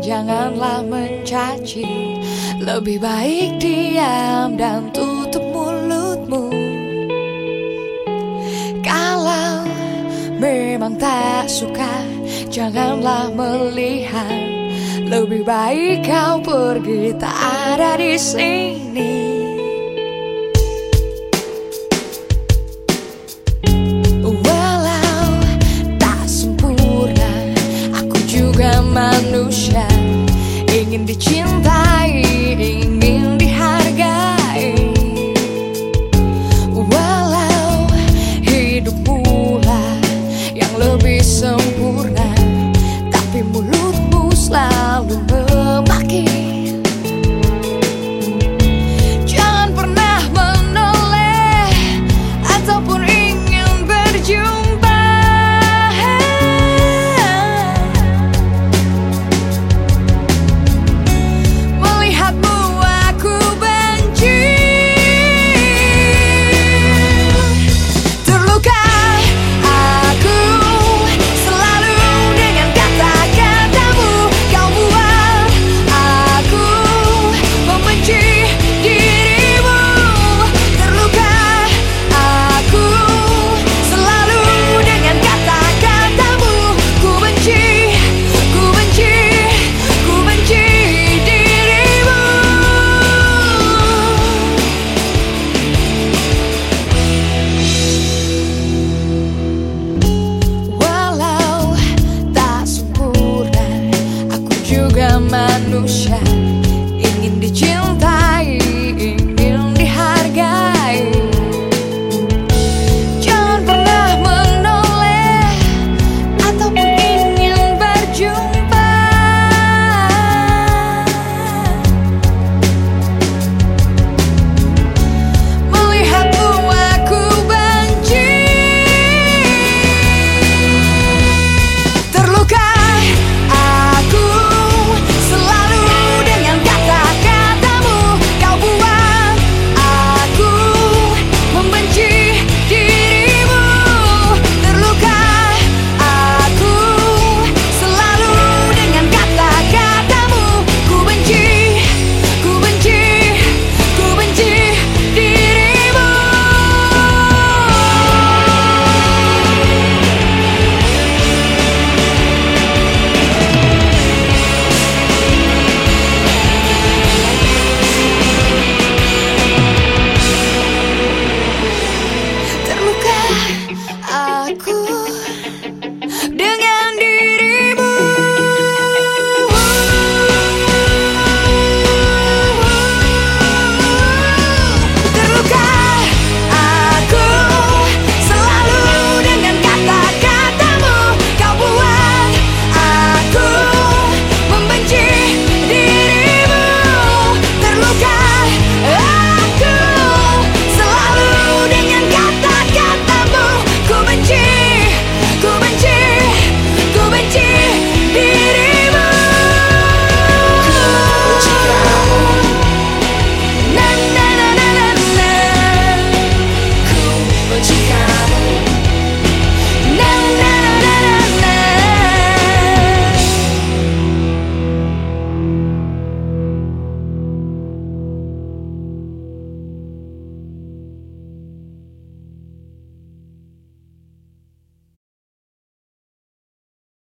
janganlah mencaci. Lebih baik diam dan tutup mulutmu. Kalau memang tak suka Janganlah melihat. Lebih baik kau pergi tak ada di sini Ingin dicintai, ingin mano no chão.